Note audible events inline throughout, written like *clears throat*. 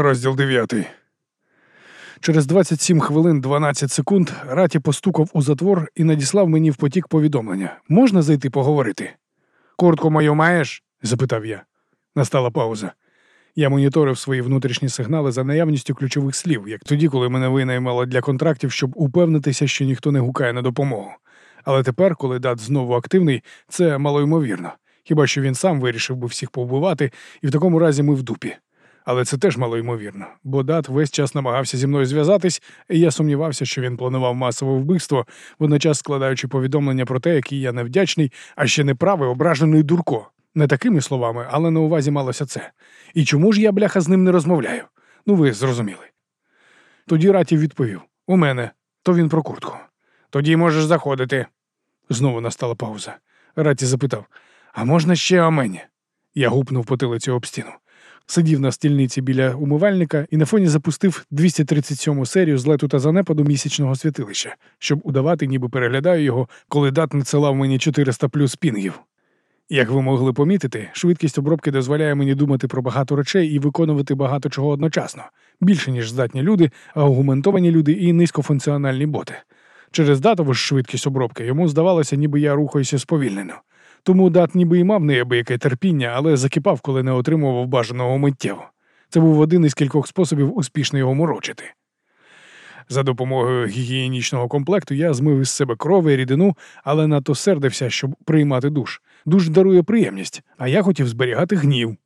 Розділ 9. Через 27 хвилин 12 секунд Раті постукав у затвор і надіслав мені в потік повідомлення. Можна зайти поговорити? Куртку мою маєш? запитав я. Настала пауза. Я моніторив свої внутрішні сигнали за наявністю ключових слів, як тоді, коли мене винаймали для контрактів, щоб упевнитися, що ніхто не гукає на допомогу. Але тепер, коли дат знову активний, це малоймовірно. Хіба що він сам вирішив би всіх повбивати, і в такому разі ми в дупі. Але це теж малоймовірно, бо дат весь час намагався зі мною зв'язатись, і я сумнівався, що він планував масове вбивство, водночас складаючи повідомлення про те, який я невдячний, а ще неправий, ображений дурко. Не такими словами, але на увазі малося це. І чому ж я, бляха, з ним не розмовляю? Ну, ви зрозуміли. Тоді Ратів відповів У мене, то він про куртку. Тоді можеш заходити. Знову настала пауза. Раті запитав А можна ще о мені? Я гупнув потилицю об стіну. Сидів на стільниці біля умивальника і на фоні запустив 237 серію злету та занепаду місячного святилища, щоб удавати, ніби переглядаю його, коли дат надсилав мені 400 плюс пінгів. Як ви могли помітити, швидкість обробки дозволяє мені думати про багато речей і виконувати багато чого одночасно, більше, ніж здатні люди, аргументовані люди і низькофункціональні боти. Через датову ж швидкість обробки йому здавалося, ніби я рухаюся сповільнено. Тому дат ніби й мав неабияке терпіння, але закипав, коли не отримував бажаного миттєво. Це був один із кількох способів успішно його морочити. За допомогою гігієнічного комплекту я змив із себе кров і рідину, але надто сердився, щоб приймати душ. Душ дарує приємність, а я хотів зберігати гнів.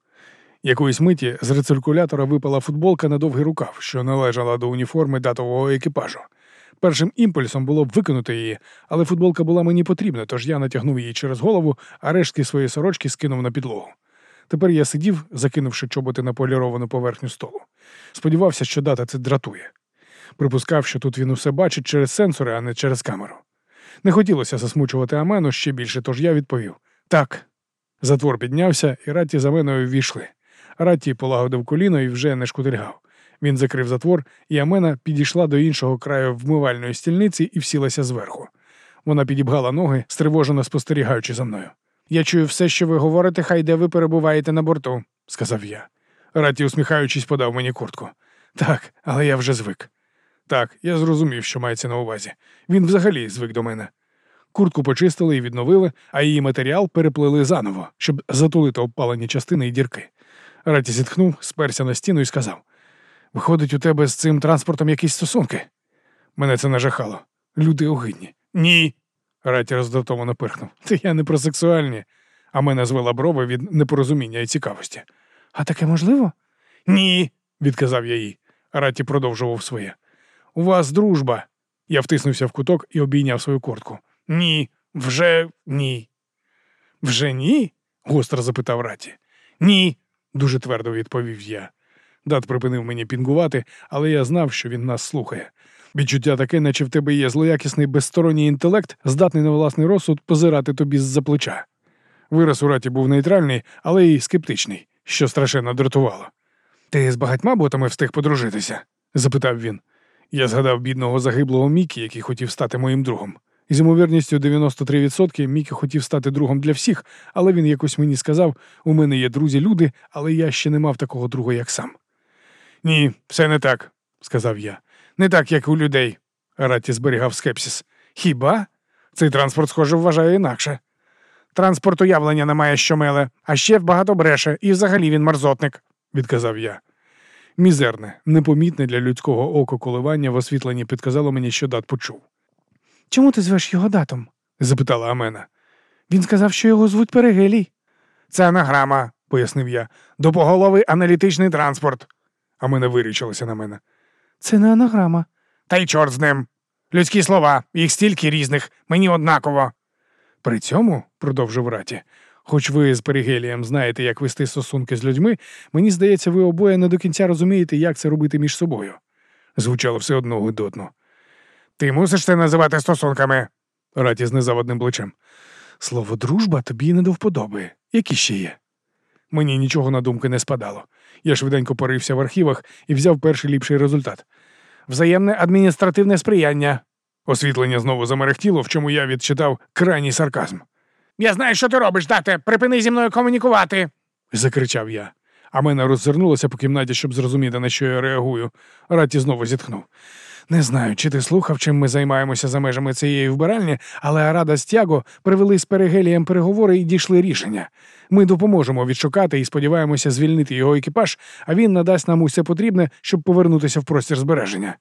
Якоїсь миті з рециркулятора випала футболка на довгий рукав, що належала до уніформи датового екіпажу. Першим імпульсом було б викинути її, але футболка була мені потрібна, тож я натягнув її через голову, а рештки своєї сорочки скинув на підлогу. Тепер я сидів, закинувши чоботи на поліровану поверхню столу. Сподівався, що дата це дратує. Припускав, що тут він усе бачить через сенсори, а не через камеру. Не хотілося засмучувати Амену ще більше, тож я відповів так. Затвор піднявся, і Ратті за меною ввійшли. Ратті полагодив коліно і вже не шкутильгав. Він закрив затвор, і Амена підійшла до іншого краю вмивальної стільниці і всілася зверху. Вона підібгала ноги, стривожено спостерігаючи за мною. Я чую все, що ви говорите, хай де ви перебуваєте на борту, сказав я. Ратті, усміхаючись, подав мені куртку. Так, але я вже звик. Так, я зрозумів, що мається на увазі. Він взагалі звик до мене. Куртку почистили і відновили, а її матеріал переплили заново, щоб затулити обпалені частини і дірки. Раті зітхнув, сперся на стіну і сказав: Виходить, у тебе з цим транспортом якісь стосунки? Мене це нажахало. Люди огидні. Ні. Раті роздратовано пирхнув. Це я не про сексуальні, а мене звела брови від непорозуміння і цікавості. А таке можливо? Ні, відказав я їй. Раті продовжував своє. У вас дружба. Я втиснувся в куток і обійняв свою куртку. Ні, вже ні. Вже ні? гостро запитав Раті. Ні, дуже твердо відповів я. Дат припинив мені пінгувати, але я знав, що він нас слухає. Відчуття таке, наче в тебе є злоякісний безсторонній інтелект, здатний на власний розсуд позирати тобі з-за плеча. Вираз у раті був нейтральний, але й скептичний, що страшенно дратувало. Ти з багатьма ботами встиг подружитися? запитав він. Я згадав бідного загиблого Мікі, який хотів стати моїм другом. З ймовірністю 93% Мікі хотів стати другом для всіх, але він якось мені сказав: у мене є друзі-люди, але я ще не мав такого друга, як сам. Ні, все не так, сказав я. Не так, як у людей. Ратті зберігав скепсис. Хіба? Цей транспорт, схоже, вважає інакше. Транспорт уявлення не має щомеле, а ще багато бреше, і взагалі він мерзотник, відказав я. Мізерне, непомітне для людського ока коливання в освітленні підказало мені, що дат почув. Чому ти звеш його датом? запитала Амена. Він сказав, що його звуть Перегелій. Це анаграма, пояснив я. Допоголовий аналітичний транспорт. Амена вирічилася на мене. Це не анаграма. Та й чорт з ним. Людські слова, їх стільки різних, мені однаково. При цьому, продовжив Раті, хоч ви з Перигелієм знаєте, як вести стосунки з людьми, мені здається, ви обоє не до кінця розумієте, як це робити між собою. Звучало все одно гидотно. Ти мусиш це називати стосунками, Раті знизав одним плечем. Слово дружба тобі не до вподоби. Які ще є? Мені нічого на думки не спадало. Я швиденько порився в архівах і взяв перший ліпший результат. Взаємне адміністративне сприяння. Освітлення знову замерехтіло, в чому я відчитав крайній сарказм. Я знаю, що ти робиш, дате. Припини зі мною комунікувати. закричав я. Амена роззирнулася по кімнаті, щоб зрозуміти, на що я реагую. Раті знову зітхнув. Не знаю, чи ти слухав, чим ми займаємося за межами цієї вбиральні, але Арада з Тяго привели з Перегелієм переговори і дійшли рішення. Ми допоможемо відшукати і сподіваємося звільнити його екіпаж, а він надасть нам усе потрібне, щоб повернутися в простір збереження.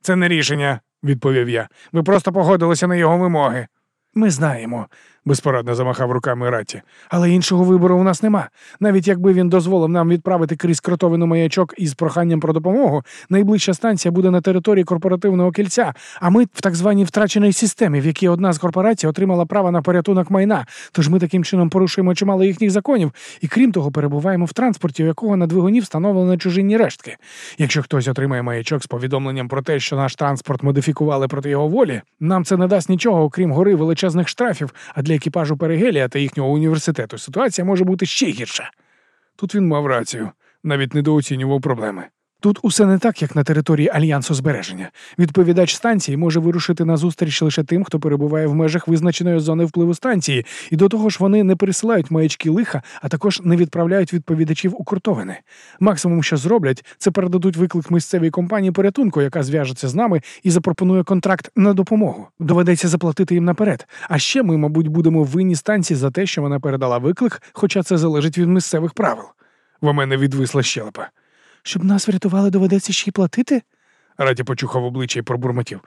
Це не рішення, відповів я. Ви просто погодилися на його вимоги. Ми знаємо, безпорадно замахав руками Ратті. Але іншого вибору у нас нема. Навіть якби він дозволив нам відправити крізь кротовину маячок із проханням про допомогу, найближча станція буде на території корпоративного кільця, а ми в так званій втраченій системі, в якій одна з корпорацій отримала право на порятунок майна. Тож ми таким чином порушуємо чимало їхніх законів, і крім того, перебуваємо в транспорті, у якого на двигуні встановлено чужинні рештки. Якщо хтось отримає маячок з повідомленням про те, що наш транспорт модифікували проти його волі, нам це не дасть нічого, окрім гори величезних штрафів. А для екіпажу Перегелія та їхнього університету ситуація може бути ще гірша. Тут він мав рацію, навіть недооцінював проблеми. Тут усе не так, як на території альянсу збереження. Відповідач станції може вирушити на зустріч лише тим, хто перебуває в межах визначеної зони впливу станції, і до того ж вони не пересилають маячки лиха, а також не відправляють відповідачів у куртовини. Максимум, що зроблять, це передадуть виклик місцевій компанії порятунку, яка зв'яжеться з нами і запропонує контракт на допомогу. Доведеться заплатити їм наперед. А ще ми, мабуть, будемо винні станції за те, що вона передала виклик, хоча це залежить від місцевих правил. В мене відвисла щелепа. Щоб нас врятували, доведеться ще й платити? Раді почухав обличчя і пробурмотів.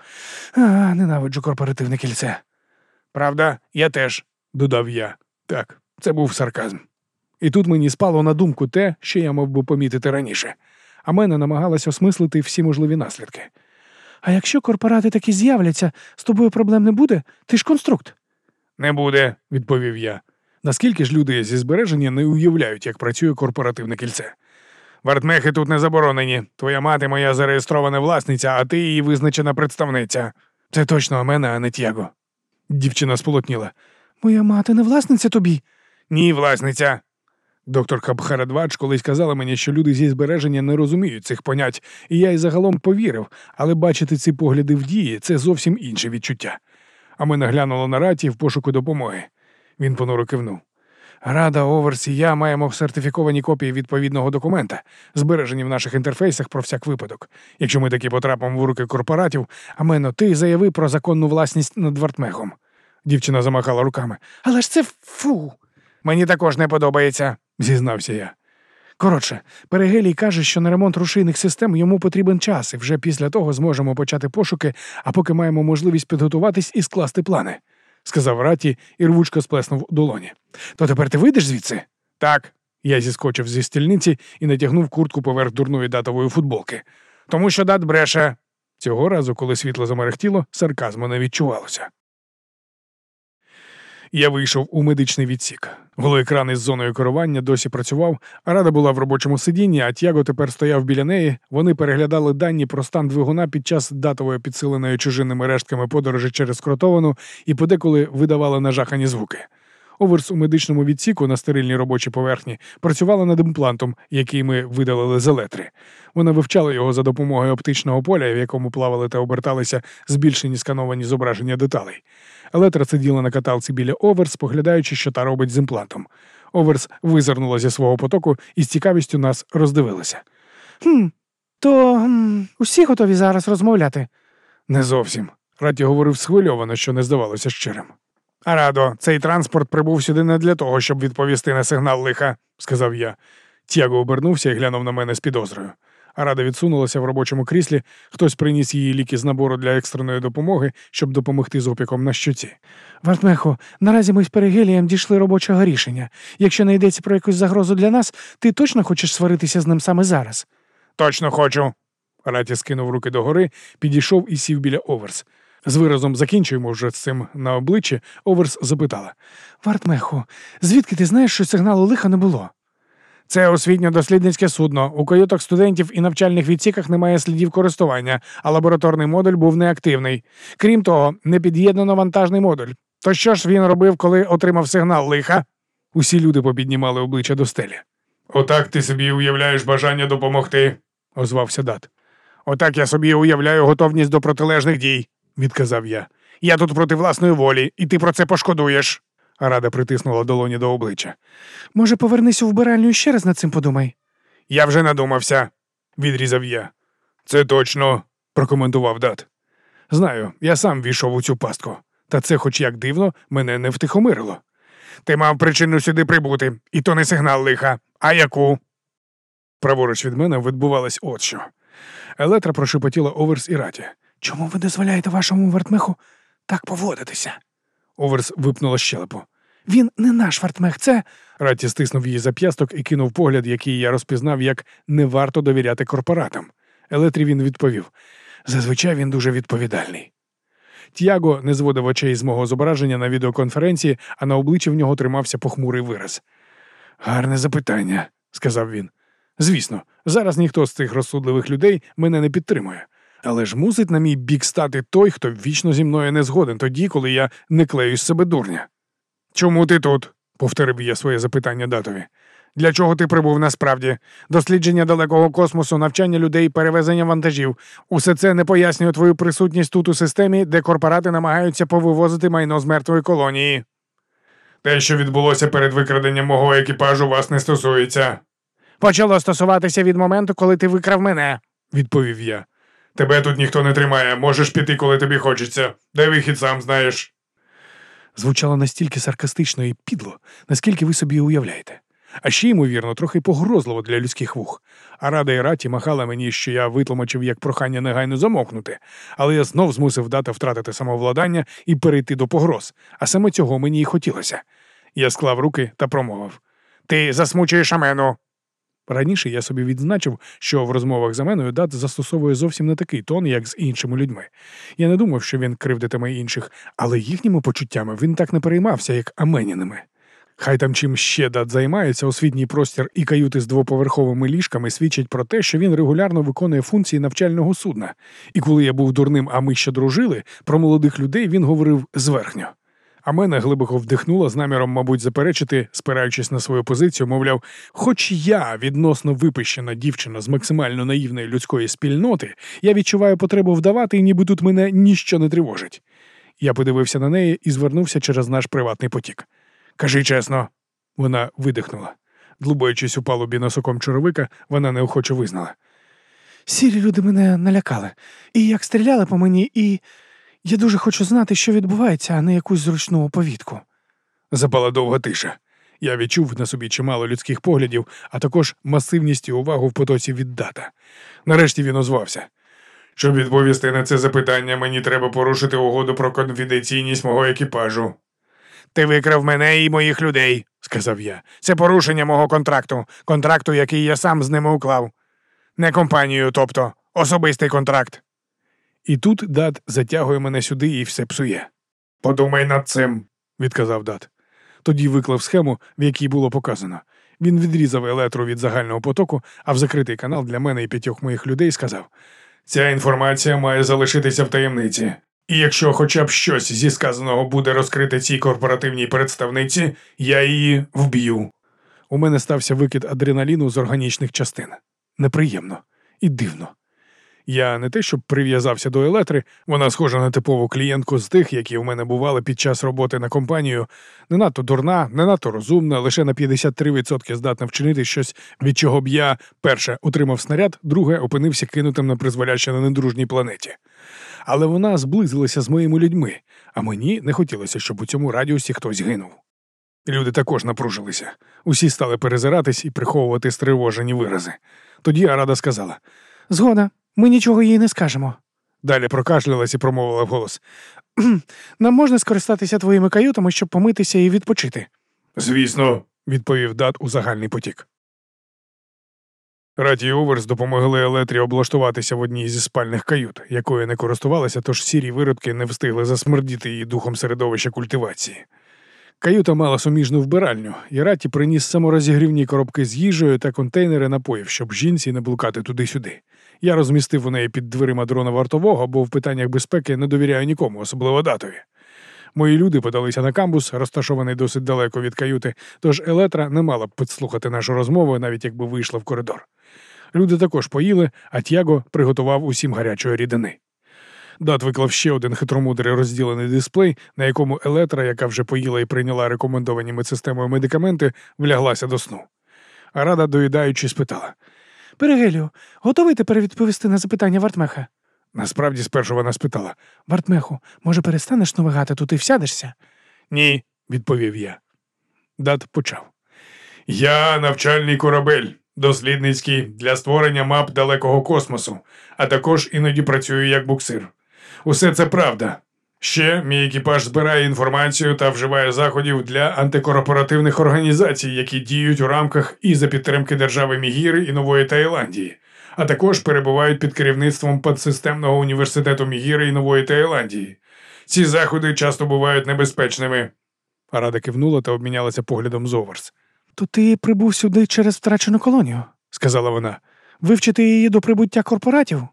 А, ненавиджу корпоративне кільце. Правда, я теж, додав я. Так, це був сарказм. І тут мені спало на думку те, що я мав би помітити раніше, а мене намагалась осмислити всі можливі наслідки. А якщо корпорати таки з'являться, з тобою проблем не буде? Ти ж конструкт. Не буде, відповів я. Наскільки ж люди зі збереження не уявляють, як працює корпоративне кільце? Вартмехи тут не заборонені. Твоя мати моя зареєстрована власниця, а ти її визначена представниця. Це точно мене, а не Тяго. Дівчина сполотніла. Моя мати не власниця тобі? Ні, власниця. Доктор Хабхарадвач колись казала мені, що люди зі збереження не розуміють цих понять, і я й загалом повірив, але бачити ці погляди в дії це зовсім інше відчуття. А ми наглянули на раті в пошуку допомоги. Він понуро кивнув. Рада Оверс і я маємо сертифіковані копії відповідного документа, збережені в наших інтерфейсах про всяк випадок. Якщо ми таки потрапимо в руки корпоратів, а мено, ти заяви про законну власність над Вартмехом. Дівчина замахала руками. Але ж це фу. Мені також не подобається, зізнався я. Коротше, Перегелій каже, що на ремонт рушійних систем йому потрібен час, і вже після того зможемо почати пошуки, а поки маємо можливість підготуватись і скласти плани сказав Раті і рвучко сплеснув долоні. То тепер ти вийдеш звідси? Так. Я зіскочив зі стільниці і натягнув куртку поверх дурної датової футболки. Тому що дат бреше. Цього разу, коли світло замерехтіло, сарказму не відчувалося. Я вийшов у медичний відсік. Голоекран із зоною керування досі працював, а рада була в робочому сидінні, а Тяго тепер стояв біля неї. Вони переглядали дані про стан двигуна під час датової підсиленої чужинними рештками подорожі через кротовану і подеколи видавали нажахані звуки. Оверс у медичному відсіку на стерильній робочій поверхні працювала над імплантом, який ми видалили з електри. Вона вивчала його за допомогою оптичного поля, в якому плавали та оберталися збільшені скановані зображення деталей. Елетра сиділа на каталці біля Оверс, поглядаючи, що та робить з імплантом. Оверс визирнула зі свого потоку і з цікавістю нас роздивилася. «Хм, То хм, усі готові зараз розмовляти? Не зовсім. Раті говорив схвильовано, що не здавалося щирим. Радо, цей транспорт прибув сюди не для того, щоб відповісти на сигнал лиха, сказав я. Тяго обернувся і глянув на мене з підозрою. Арада відсунулася в робочому кріслі, хтось приніс її ліки з набору для екстреної допомоги, щоб допомогти з опіком на щоці. Вартмехо, наразі ми з Перегелієм дійшли робочого рішення. Якщо не йдеться про якусь загрозу для нас, ти точно хочеш сваритися з ним саме зараз? Точно хочу. Раті скинув руки догори, підійшов і сів біля Оверс. З виразом закінчуємо вже з цим на обличчі, Оверс запитала Вартмехо, звідки ти знаєш, що сигналу лиха не було? Це освітньо-дослідницьке судно. У каютах студентів і навчальних відсіках немає слідів користування, а лабораторний модуль був неактивний. Крім того, не під'єднано вантажний модуль. То що ж він робив, коли отримав сигнал лиха? Усі люди попіднімали обличчя до стелі. Отак ти собі уявляєш бажання допомогти, озвався Дат. Отак я собі уявляю готовність до протилежних дій, відказав я. Я тут проти власної волі, і ти про це пошкодуєш. Рада притиснула долоні до обличчя. Може, повернись у вбиральню і ще раз над цим подумай. Я вже надумався, відрізав я. Це точно, прокоментував дат. Знаю, я сам війшов у цю пастку, та це, хоч як дивно, мене не втихомирило. Ти мав причину сюди прибути, і то не сигнал лиха. А яку? Праворуч від мене відбувалось от що. Елетра прошепотіла Оверс і Раті. Чому ви дозволяєте вашому вертмеху так поводитися? Оверс випнула щелепу. Він не наш вартмех, це. Раті стиснув її зап'ясток і кинув погляд, який я розпізнав, як не варто довіряти корпоратам. Елетрі він відповів зазвичай він дуже відповідальний. Тяго не зводив очей з мого зображення на відеоконференції, а на обличчі в нього тримався похмурий вираз. Гарне запитання, сказав він. Звісно, зараз ніхто з цих розсудливих людей мене не підтримує. Але ж мусить на мій бік стати той, хто вічно зі мною не згоден тоді, коли я не клею з себе дурня. Чому ти тут? повторив я своє запитання датові. Для чого ти прибув насправді? Дослідження далекого космосу, навчання людей, перевезення вантажів. Усе це не пояснює твою присутність тут у системі, де корпорати намагаються повивозити майно з мертвої колонії. Те, що відбулося перед викраденням мого екіпажу, вас не стосується. Почало стосуватися від моменту, коли ти викрав мене, відповів я. Тебе тут ніхто не тримає, можеш піти, коли тобі хочеться. Де вихід сам знаєш. Звучало настільки саркастично і підло, наскільки ви собі уявляєте. А ще, ймовірно, трохи погрозливо для людських вух. А рада і раті махала мені, що я витлумачив як прохання негайно замокнути, але я знов змусив дата втратити самовладання і перейти до погроз, а саме цього мені й хотілося. Я склав руки та промовив Ти засмучуєш амену. Раніше я собі відзначив, що в розмовах за меною дат застосовує зовсім не такий тон, як з іншими людьми. Я не думав, що він кривдитиме інших, але їхніми почуттями він так не переймався, як аменіними. Хай там чим ще дат займається, освітній простір і каюти з двоповерховими ліжками свідчать про те, що він регулярно виконує функції навчального судна. І коли я був дурним, а ми ще дружили, про молодих людей він говорив зверхньо. А мене глибоко вдихнула з наміром, мабуть, заперечити, спираючись на свою позицію, мовляв, хоч я відносно випищена дівчина з максимально наївної людської спільноти, я відчуваю потребу вдавати, ніби тут мене ніщо не тривожить. Я подивився на неї і звернувся через наш приватний потік. Кажи чесно, вона видихнула. Длубаючись у палубі носоком чоровика, вона неохоче визнала. Сірі люди мене налякали, і як стріляли по мені, і я дуже хочу знати, що відбувається, а не якусь зручну оповідку. Запала довга тиша. Я відчув на собі чимало людських поглядів, а також масивність і увагу в потоці від дата. Нарешті він озвався. Щоб відповісти на це запитання, мені треба порушити угоду про конфіденційність мого екіпажу. Ти викрав мене і моїх людей, сказав я. Це порушення мого контракту, контракту, який я сам з ними уклав. Не компанію, тобто особистий контракт. І тут дат затягує мене сюди і все псує. Подумай над цим, відказав дат. Тоді виклав схему, в якій було показано. Він відрізав елетру від загального потоку, а в закритий канал для мене і п'ятьох моїх людей сказав: Ця інформація має залишитися в таємниці. І якщо хоча б щось зі сказаного буде розкрите цій корпоративній представниці, я її вб'ю. У мене стався викид адреналіну з органічних частин. Неприємно і дивно. Я не те, щоб прив'язався до електри, вона схожа на типову клієнтку з тих, які в мене бували під час роботи на компанію, не надто дурна, не надто розумна, лише на 53% здатна вчинити щось, від чого б я, перше, отримав снаряд, друге, опинився кинутим на призволяще на недружній планеті. Але вона зблизилася з моїми людьми, а мені не хотілося, щоб у цьому радіусі хтось гинув. Люди також напружилися. Усі стали перезиратись і приховувати стривожені вирази. Тоді Арада сказала Згода, ми нічого їй не скажемо. Далі прокашлялась і промовила вголос. *clears throat* Нам можна скористатися твоїми каютами, щоб помитися і відпочити. Звісно, відповів дат у загальний потік. Раті і Оверс допомогли Елетрі облаштуватися в одній зі спальних кают, якою не користувалися, тож сірі виродки не встигли засмердіти її духом середовища культивації. Каюта мала суміжну вбиральню, і Раті приніс саморозігрівні коробки з їжею та контейнери напоїв, щоб жінці не блукати туди-сюди. Я розмістив у неї під дверима дрона вартового, бо в питаннях безпеки не довіряю нікому, особливо датові. Мої люди подалися на камбус, розташований досить далеко від каюти, тож Елетра не мала б підслухати нашу розмову, навіть якби вийшла в коридор. Люди також поїли, а Тяго приготував усім гарячої рідини. Дат виклав ще один хитромудрий розділений дисплей, на якому Елетра, яка вже поїла і прийняла рекомендовані медсистемою медикаменти, вляглася до сну. Рада, доїдаючи, спитала Перегелю, готовий тепер відповісти на запитання Вартмеха? Насправді спершу вона спитала. Вартмеху, може, перестанеш навигати тут і всядешся? Ні, відповів я. Дат почав. Я навчальний корабель, дослідницький для створення мап далекого космосу, а також іноді працюю як буксир. Усе це правда. Ще мій екіпаж збирає інформацію та вживає заходів для антикорпоративних організацій, які діють у рамках і за підтримки держави Мігіри і Нової Таїландії, а також перебувають під керівництвом подсистемного університету Мігіри і Нової Таїландії. Ці заходи часто бувають небезпечними. Рада кивнула та обмінялася поглядом з Оверс. То ти прибув сюди через втрачену колонію, сказала вона. Вивчити її до прибуття корпоратів?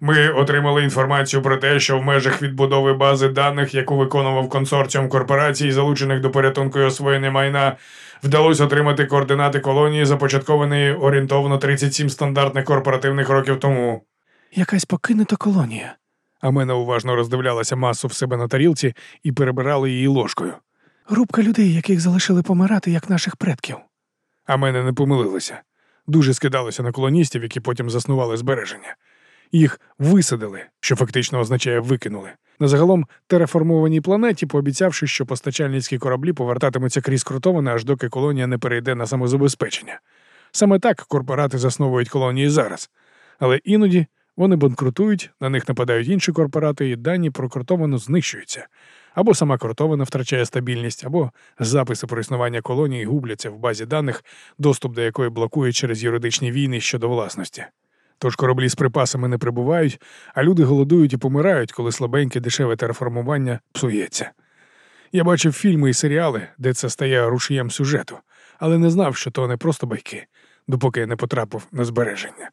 Ми отримали інформацію про те, що в межах відбудови бази даних, яку виконував консорціум корпорацій, залучених до порятунку і освоєння майна, вдалося отримати координати колонії, започаткованої орієнтовно 37 стандартних корпоративних років тому. Якась покинута колонія. А мене уважно роздивлялася масу в себе на тарілці і перебирали її ложкою. Групка людей, яких залишили помирати, як наших предків. А мене не помилилися. Дуже скидалося на колоністів, які потім заснували збереження. Їх висадили, що фактично означає викинули. На загалом тереформованій планеті, пообіцявши, що постачальницькі кораблі повертатимуться крізь крутоване, аж доки колонія не перейде на самозабезпечення. Саме так корпорати засновують колонії зараз. Але іноді вони банкрутують, на них нападають інші корпорати, і дані про крутовану знищуються. Або сама крутована втрачає стабільність, або записи про існування колонії губляться в базі даних, доступ до якої блокують через юридичні війни щодо власності. Тож кораблі з припасами не прибувають, а люди голодують і помирають, коли слабеньке дешеве тереформування псується. Я бачив фільми і серіали, де це стає рушієм сюжету, але не знав, що то не просто байки, допоки не потрапив на збереження.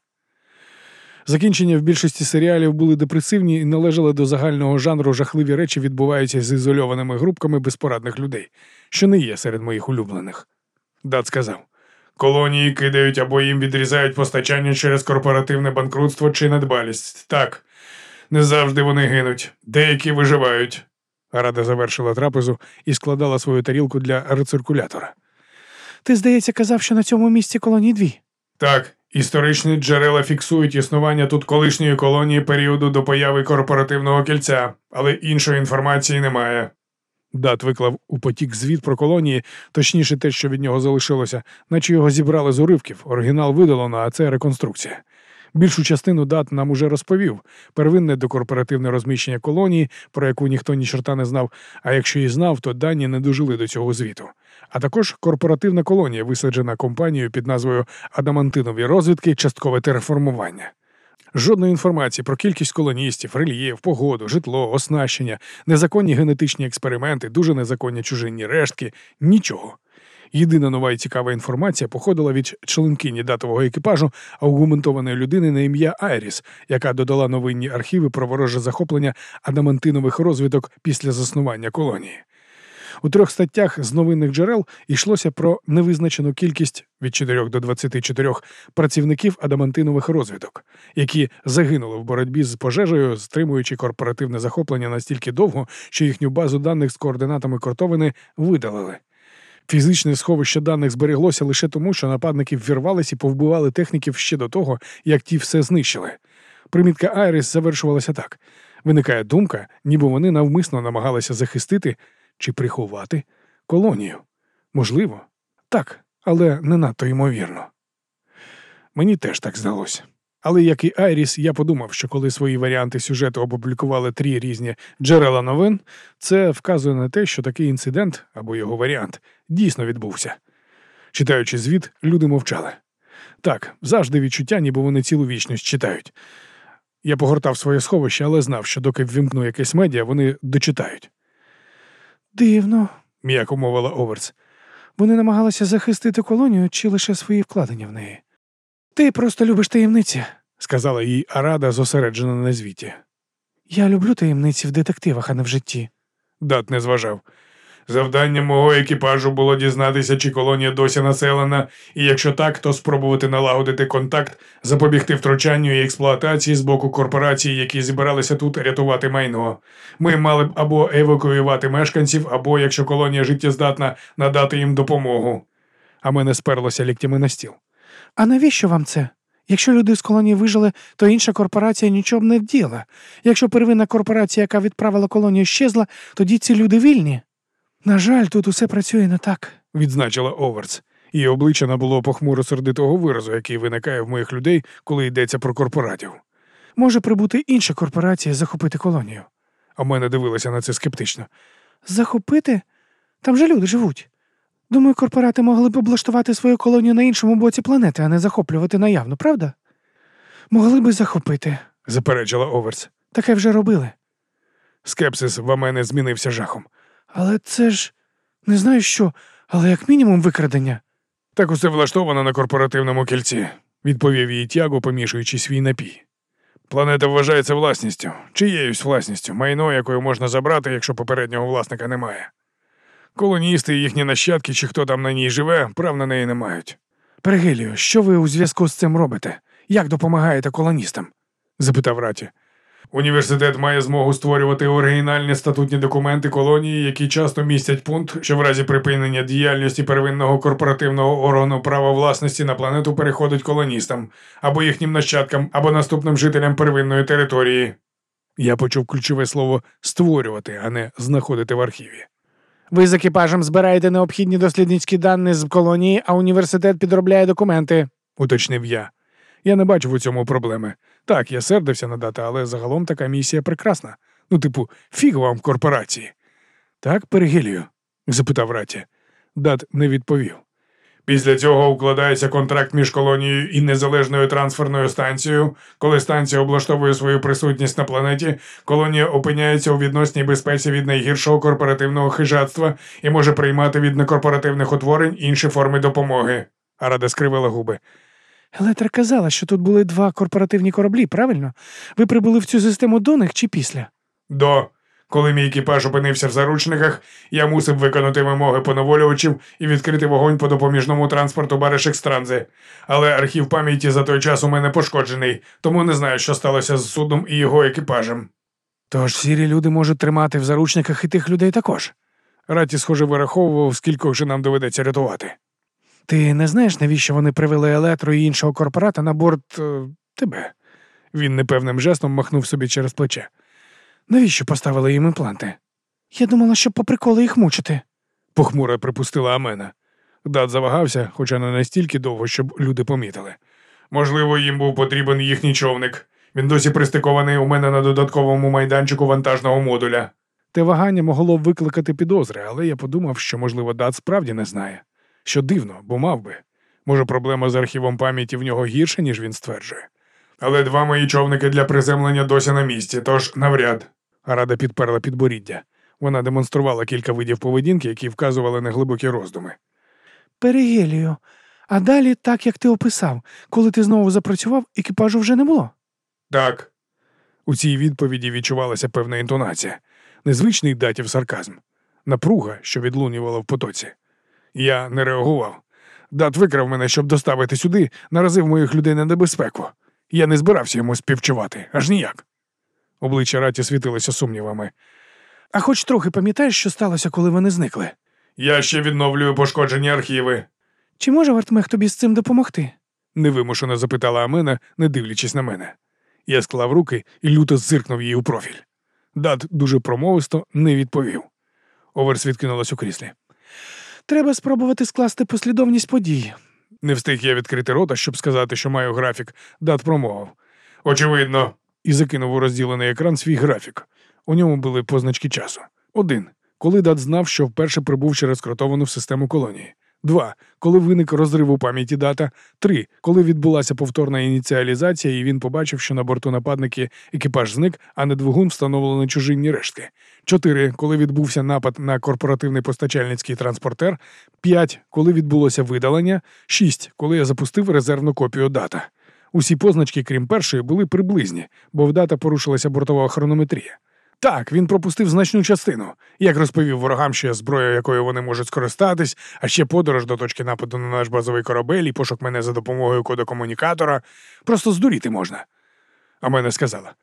Закінчення в більшості серіалів були депресивні і належали до загального жанру жахливі речі відбуваються з ізольованими групками безпорадних людей, що не є серед моїх улюблених. Дат сказав. Колонії кидають або їм відрізають постачання через корпоративне банкрутство чи недбалість. Так, не завжди вони гинуть, деякі виживають. Рада завершила трапезу і складала свою тарілку для рециркулятора. Ти, здається, казав, що на цьому місці колонії дві. Так, історичні джерела фіксують існування тут колишньої колонії періоду до появи корпоративного кільця, але іншої інформації немає. Дат виклав у потік звіт про колонії, точніше те, що від нього залишилося, наче його зібрали з уривків, оригінал видалено, а це реконструкція. Більшу частину дат нам уже розповів первинне докорпоративне розміщення колонії, про яку ніхто ні чорта не знав, а якщо і знав, то дані не дожили до цього звіту. А також корпоративна колонія, висаджена компанією під назвою Адамантинові розвідки, часткове тереформування. Жодної інформації про кількість колоністів, рельєф, погоду, житло, оснащення, незаконні генетичні експерименти, дуже незаконні чужинні рештки нічого. Єдина нова і цікава інформація походила від членкині датового екіпажу, аугументованої людини на ім'я Айріс, яка додала новинні архіви про вороже захоплення адамантинових розвиток після заснування колонії. У трьох статтях з новинних джерел йшлося про невизначену кількість від 4 до 24 працівників адамантинових розвідок, які загинули в боротьбі з пожежею, стримуючи корпоративне захоплення настільки довго, що їхню базу даних з координатами кортовини видалили. Фізичне сховище даних збереглося лише тому, що нападники ввірвалися і повбивали техніків ще до того, як ті все знищили. Примітка Айрис завершувалася так: виникає думка, ніби вони навмисно намагалися захистити чи приховати колонію. Можливо, так, але не надто ймовірно. Мені теж так здалося. Але як і Айріс, я подумав, що коли свої варіанти сюжету опублікували три різні джерела новин, це вказує на те, що такий інцидент або його варіант дійсно відбувся. Читаючи звіт, люди мовчали. Так, завжди відчуття, ніби вони цілу вічність читають. Я погортав своє сховище, але знав, що доки ввімкну якесь медіа, вони дочитають. Дивно, м'яко мовила Оверс. Вони намагалися захистити колонію чи лише свої вкладення в неї. Ти просто любиш таємниці, сказала їй Арада, зосереджена на звіті. Я люблю таємниці в детективах, а не в житті. Дат не зважав. Завданням мого екіпажу було дізнатися, чи колонія досі населена, і якщо так, то спробувати налагодити контакт, запобігти втручанню і експлуатації з боку корпорацій, які зібралися тут рятувати майно. Ми мали б або евакуювати мешканців, або, якщо колонія життєздатна, надати їм допомогу. А мене сперлося ліктями на стіл. А навіщо вам це? Якщо люди з колонії вижили, то інша корпорація нічого б не вділа. Якщо первинна корпорація, яка відправила колонію, щезла, тоді ці люди вільні. На жаль, тут усе працює не так. відзначила Оверс. Її обличчя набуло похмуро сердитого виразу, який виникає в моїх людей, коли йдеться про корпоратів. Може прибути інша корпорація захопити колонію. А в мене дивилися на це скептично. Захопити? Там же люди живуть. Думаю, корпорати могли б облаштувати свою колонію на іншому боці планети, а не захоплювати наявно, правда? Могли би захопити. заперечила Оверс. Таке вже робили. Скепсис в мене змінився жахом. Але це ж не знаю що, але як мінімум викрадення. Так усе влаштовано на корпоративному кільці, відповів їй Тяго, помішуючи свій напій. Планета вважається власністю, чиєюсь власністю, майно, якою можна забрати, якщо попереднього власника немає. Колоністи і їхні нащадки, чи хто там на ній живе, прав на неї не мають. Перегелію, що ви у зв'язку з цим робите? Як допомагаєте колоністам? запитав Раті. Університет має змогу створювати оригінальні статутні документи колонії, які часто містять пункт, що в разі припинення діяльності первинного корпоративного органу права власності на планету переходить колоністам або їхнім нащадкам, або наступним жителям первинної території. Я почув ключове слово створювати, а не знаходити в архіві. Ви з екіпажем збираєте необхідні дослідницькі дані з колонії, а університет підробляє документи. уточнив я. Я не бачив у цьому проблеми. Так, я сердився на дата, але загалом така місія прекрасна. Ну, типу, фіг вам корпорації. Так, Перегелію? запитав Раті. Дат не відповів. Після цього укладається контракт між колонією і незалежною трансферною станцією. Коли станція облаштовує свою присутність на планеті, колонія опиняється у відносній безпеці від найгіршого корпоративного хижатства і може приймати від некорпоративних утворень інші форми допомоги. Арада скривила губи. Електра казала, що тут були два корпоративні кораблі, правильно? Ви прибули в цю систему до них чи після? До. Коли мій екіпаж опинився в заручниках, я мусив виконати вимоги поневолювачів і відкрити вогонь по допоміжному транспорту Бариш Екстранзи. Але архів пам'яті за той час у мене пошкоджений, тому не знаю, що сталося з судном і його екіпажем. Тож сірі люди можуть тримати в заручниках і тих людей також. Раті, схоже, вираховував, скількох же нам доведеться рятувати. Ти не знаєш, навіщо вони привели електро і іншого корпората на борт е, тебе? Він непевним жестом махнув собі через плече. Навіщо поставили їм імпланти? Я думала, щоб по приколу їх мучити. Похмуро припустила Амена. Дат завагався, хоча не настільки довго, щоб люди помітили. Можливо, їм був потрібен їхній човник. Він досі пристикований у мене на додатковому майданчику вантажного модуля. Те вагання могло викликати підозри, але я подумав, що, можливо, Дат справді не знає. Що дивно, бо мав би. Може, проблема з архівом пам'яті в нього гірша, ніж він стверджує. Але два мої човники для приземлення досі на місці, тож навряд. Рада підперла підборіддя. Вона демонструвала кілька видів поведінки, які вказували на глибокі роздуми. Перегелію. А далі, так як ти описав, коли ти знову запрацював, екіпажу вже не було. Так. У цій відповіді відчувалася певна інтонація, незвичний датів сарказм, напруга, що відлунювала в потоці. Я не реагував. Дат викрав мене, щоб доставити сюди, наразив моїх людей на небезпеку. Я не збирався йому співчувати, аж ніяк. Обличчя Раті світилося сумнівами. А хоч трохи пам'ятаєш, що сталося, коли вони зникли? Я ще відновлюю пошкоджені архіви, Чи може Вартмех тобі з цим допомогти? невимушено запитала Амена, не дивлячись на мене. Я склав руки і люто зиркнув її у профіль. Дат дуже промовисто не відповів. Оверс відкинулась у кріслі. Треба спробувати скласти послідовність подій. Не встиг я відкрити рота, щоб сказати, що маю графік, дат промовив. Очевидно, і закинув у розділений екран свій графік. У ньому були позначки часу. Один. Коли дат знав, що вперше прибув через кротовану в систему колонії. Два. Коли виник розрив у пам'яті дата. Три. Коли відбулася повторна ініціалізація, і він побачив, що на борту нападники екіпаж зник, а на двигун встановлено чужинні рештки. Чотири. Коли відбувся напад на корпоративний постачальницький транспортер. П'ять. Коли відбулося видалення. Шість. Коли я запустив резервну копію дата. Усі позначки, крім першої, були приблизні, бо в дата порушилася бортова хронометрія. Так, він пропустив значну частину, як розповів ворогам, що зброя, якою вони можуть скористатись, а ще подорож до точки нападу на наш базовий корабель і пошук мене за допомогою кодокомунікатора. Просто здуріти можна. А мене сказала: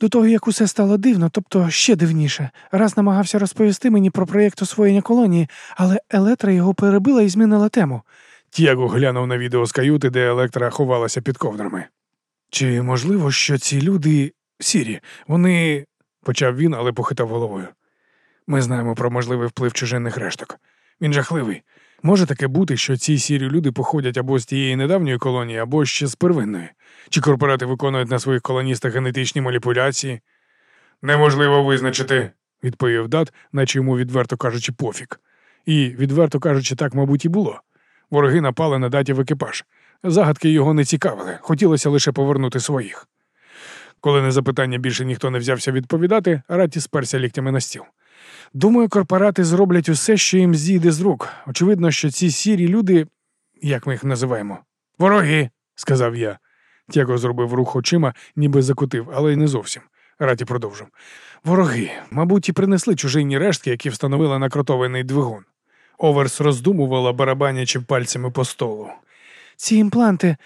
До того, як усе стало дивно, тобто ще дивніше, раз намагався розповісти мені про проєкт освоєння колонії, але Елетра його перебила і змінила тему. Тіаго глянув на відео з каюти, де електра ховалася під ковдрами. Чи можливо, що ці люди сірі, вони. Почав він, але похитав головою. Ми знаємо про можливий вплив чужинних решток. Він жахливий. Може таке бути, що ці сірі люди походять або з тієї недавньої колонії, або ще з первинної. Чи корпорати виконують на своїх колоністах генетичні маніпуляції? Неможливо визначити, відповів Дат, наче йому відверто кажучи, пофіг. І, відверто кажучи, так, мабуть, і було. Вороги напали на даті в екіпаж. Загадки його не цікавили, хотілося лише повернути своїх. Коли на запитання більше ніхто не взявся відповідати, Раті сперся ліктями на стіл. Думаю, корпорати зроблять усе, що їм зійде з рук. Очевидно, що ці сірі люди, як ми їх називаємо, вороги, сказав я. Тяго зробив рух очима, ніби закутив, але й не зовсім. Раті продовжив. Вороги, мабуть, і принесли чужинні рештки, які встановили накротований двигун. Оверс роздумувала, барабанячи пальцями по столу. Ці імпланти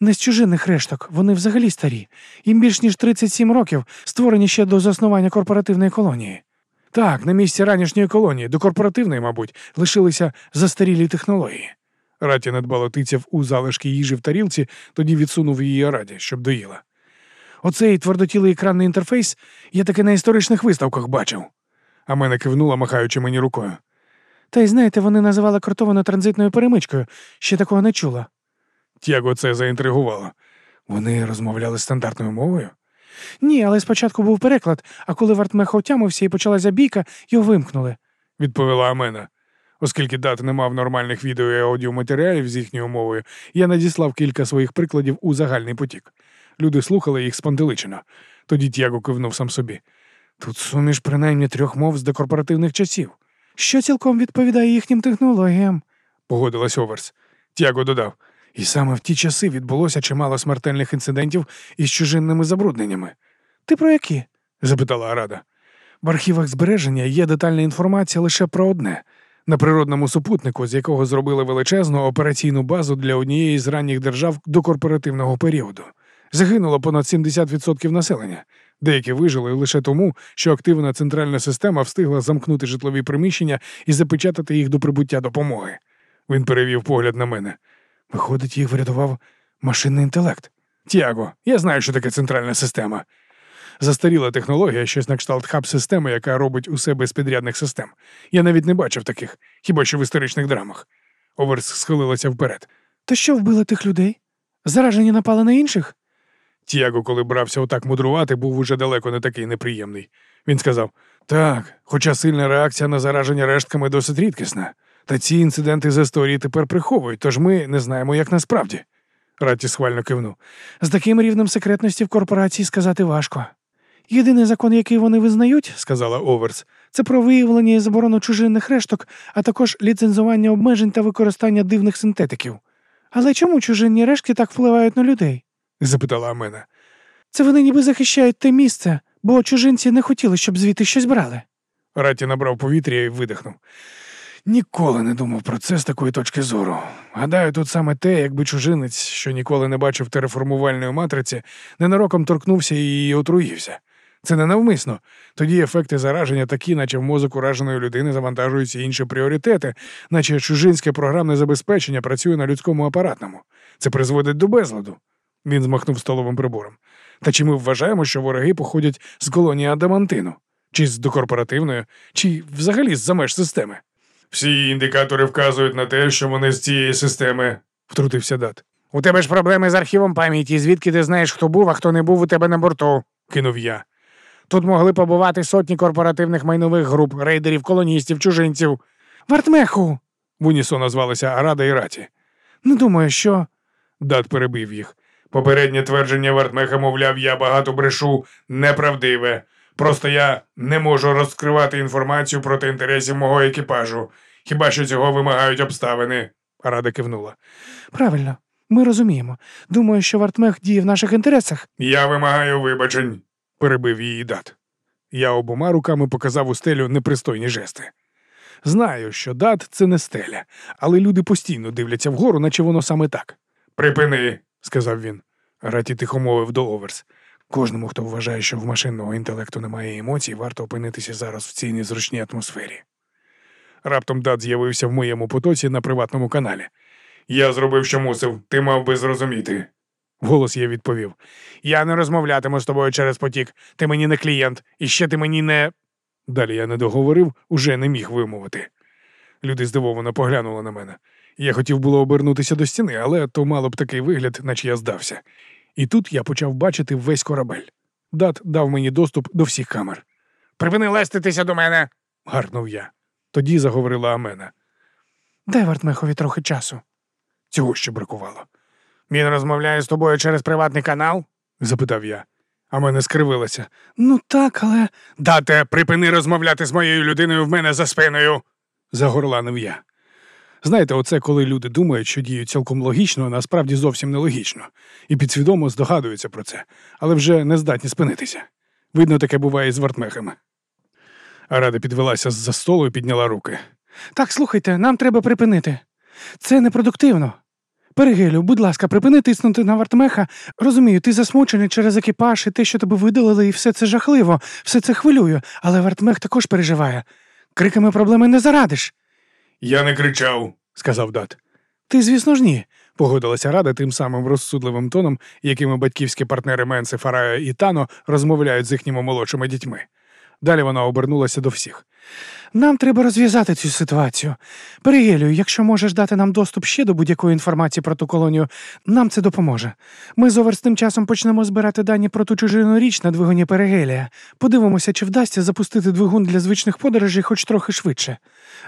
не з чужинних решток, вони взагалі старі. Їм більш ніж 37 років, створені ще до заснування корпоративної колонії. Так, на місці ранішньої колонії, до корпоративної, мабуть, лишилися застарілі технології. Раті недбало тицяв у залишки їжі в тарілці, тоді відсунув її раді, щоб доїла. Оцей твердотілий екранний інтерфейс я таки на історичних виставках бачив. А мене кивнула, махаючи мені рукою. Та й знаєте, вони називали картовану транзитною перемичкою, ще такого не чула. Тяго це заінтригувало. Вони розмовляли стандартною мовою? Ні, але спочатку був переклад, а коли Вартмех отямився і почалася бійка, його вимкнули. відповіла Амена. Оскільки дат не мав нормальних відео і аудіоматеріалів з їхньою мовою, я надіслав кілька своїх прикладів у загальний потік. Люди слухали їх спантеличено. Тоді Тяго кивнув сам собі. Тут суміш принаймні трьох мов з декорпоративних часів, Що цілком відповідає їхнім технологіям. погодилась Оверс. Тяго додав. І саме в ті часи відбулося чимало смертельних інцидентів із чужинними забрудненнями. Ти про які? запитала Арада. В архівах збереження є детальна інформація лише про одне на природному супутнику, з якого зробили величезну операційну базу для однієї з ранніх держав до корпоративного періоду. Загинуло понад 70% населення. Деякі вижили лише тому, що активна центральна система встигла замкнути житлові приміщення і запечатати їх до прибуття допомоги. Він перевів погляд на мене. Виходить, їх врятував машинний інтелект. Тіаго, я знаю, що таке центральна система. Застаріла технологія, щось на кшталт хаб-системи, яка робить усе без підрядних систем. Я навіть не бачив таких, хіба що в історичних драмах. Оверс схилилася вперед. То що вбили тих людей? Заражені напали на інших? Тіаго, коли брався отак мудрувати, був уже далеко не такий неприємний. Він сказав: так, хоча сильна реакція на зараження рештками досить рідкісна, та ці інциденти з історії тепер приховують, тож ми не знаємо, як насправді. Ратті схвально кивнув. З таким рівнем секретності в корпорації сказати важко. Єдиний закон, який вони визнають, сказала Оверс, це про виявлення і заборону чужинних решток, а також ліцензування обмежень та використання дивних синтетиків. Але чому чужинні рештки так впливають на людей? запитала Амена. Це вони ніби захищають те місце, бо чужинці не хотіли, щоб звідти щось брали. Ратті набрав повітря і видихнув. Ніколи не думав про це з такої точки зору. Гадаю, тут саме те, якби чужинець, що ніколи не бачив тереформувальної матриці, ненароком торкнувся і отруївся. Це не навмисно. Тоді ефекти зараження такі, наче в мозок ураженої людини завантажуються інші пріоритети, наче чужинське програмне забезпечення працює на людському апаратному. Це призводить до безладу. Він змахнув столовим прибором. Та чи ми вважаємо, що вороги походять з колонії Адамантину? Чи з докорпоративної, чи взагалі з-за меж системи? Всі індикатори вказують на те, що вони з цієї системи, втрутився дат. У тебе ж проблеми з архівом пам'яті, звідки ти знаєш, хто був, а хто не був у тебе на борту, кинув я. Тут могли побувати сотні корпоративних майнових груп, рейдерів, колоністів, чужинців. Вартмеху. В унісон назвалися Арада і Раті. Не думаю, що. Дат перебив їх. Попереднє твердження Вартмеха, мовляв, я багато брешу, неправдиве. Просто я не можу розкривати інформацію проти інтересів мого екіпажу. Хіба що цього вимагають обставини? Арада кивнула. Правильно, ми розуміємо. Думаю, що Вартмех діє в наших інтересах. Я вимагаю вибачень, перебив її дат. Я обома руками показав у стелю непристойні жести. Знаю, що дат це не стеля, але люди постійно дивляться вгору, наче воно саме так. Припини, сказав він. Раті тихо мовив до Оверс. Кожному, хто вважає, що в машинного інтелекту немає емоцій, варто опинитися зараз в цій незручній атмосфері. Раптом дат з'явився в моєму потоці на приватному каналі. Я зробив, що мусив, ти мав би зрозуміти. Голос я відповів. Я не розмовлятиму з тобою через потік. Ти мені не клієнт, і ще ти мені не. Далі я не договорив, уже не міг вимовити. Люди здивовано поглянули на мене. Я хотів було обернутися до стіни, але то мало б такий вигляд, наче я здався. І тут я почав бачити весь корабель. Дат дав мені доступ до всіх камер. Припини леститися до мене. гаркнув я. Тоді заговорила Амена. Дай Вартмехові трохи часу. Цього ще бракувало. Він розмовляє з тобою через приватний канал? запитав я. А мене скривилося. Ну так, але. Дате, припини розмовляти з моєю людиною в мене за спиною. загорланив я. Знаєте, оце коли люди думають, що діють цілком логічно, а насправді зовсім нелогічно, і підсвідомо здогадуються про це, але вже не здатні спинитися. Видно, таке буває з вартмехами. Арада підвелася з-за столу і підняла руки. Так, слухайте, нам треба припинити. Це непродуктивно. Перегелю, будь ласка, припини тиснути на Вартмеха. Розумію, ти засмучений через екіпаж і те, що тебе видалили, і все це жахливо, все це хвилює, але Вартмех також переживає. Криками проблеми не зарадиш. Я не кричав, сказав Дат. Ти, звісно ж, ні. Погодилася рада тим самим розсудливим тоном, якими батьківські партнери Менси, Фарая і Тано розмовляють з їхніми молодшими дітьми. Далі вона обернулася до всіх. Нам треба розв'язати цю ситуацію. Перегелю, якщо можеш дати нам доступ ще до будь-якої інформації про ту колонію, нам це допоможе. Ми з оверстим часом почнемо збирати дані про ту чужину річ на двигуні Перегелія. Подивимося, чи вдасться запустити двигун для звичних подорожей хоч трохи швидше.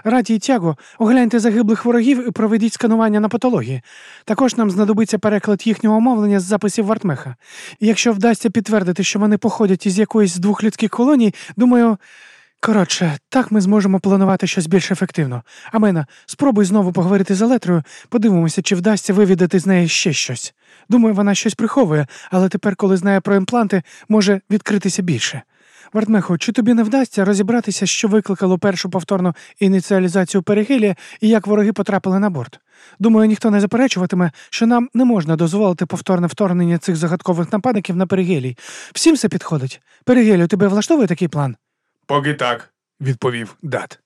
Раді і тяго, огляньте загиблих ворогів і проведіть сканування на патології. Також нам знадобиться переклад їхнього мовлення з записів Вартмеха. Якщо вдасться підтвердити, що вони походять із якоїсь з двох людських колоній, думаю. Коротше, так ми зможемо планувати щось більш ефективно. Амена, спробуй знову поговорити з Алетрою, подивимося, чи вдасться вивідати з неї ще щось. Думаю, вона щось приховує, але тепер, коли знає про імпланти, може відкритися більше. Вартмехо, чи тобі не вдасться розібратися, що викликало першу повторну ініціалізацію перигелія і як вороги потрапили на борт? Думаю, ніхто не заперечуватиме, що нам не можна дозволити повторне вторгнення цих загадкових нападників на перигелій. Всім все підходить. Перигелію, тебе влаштовує такий план? Поки так, відповів Дат.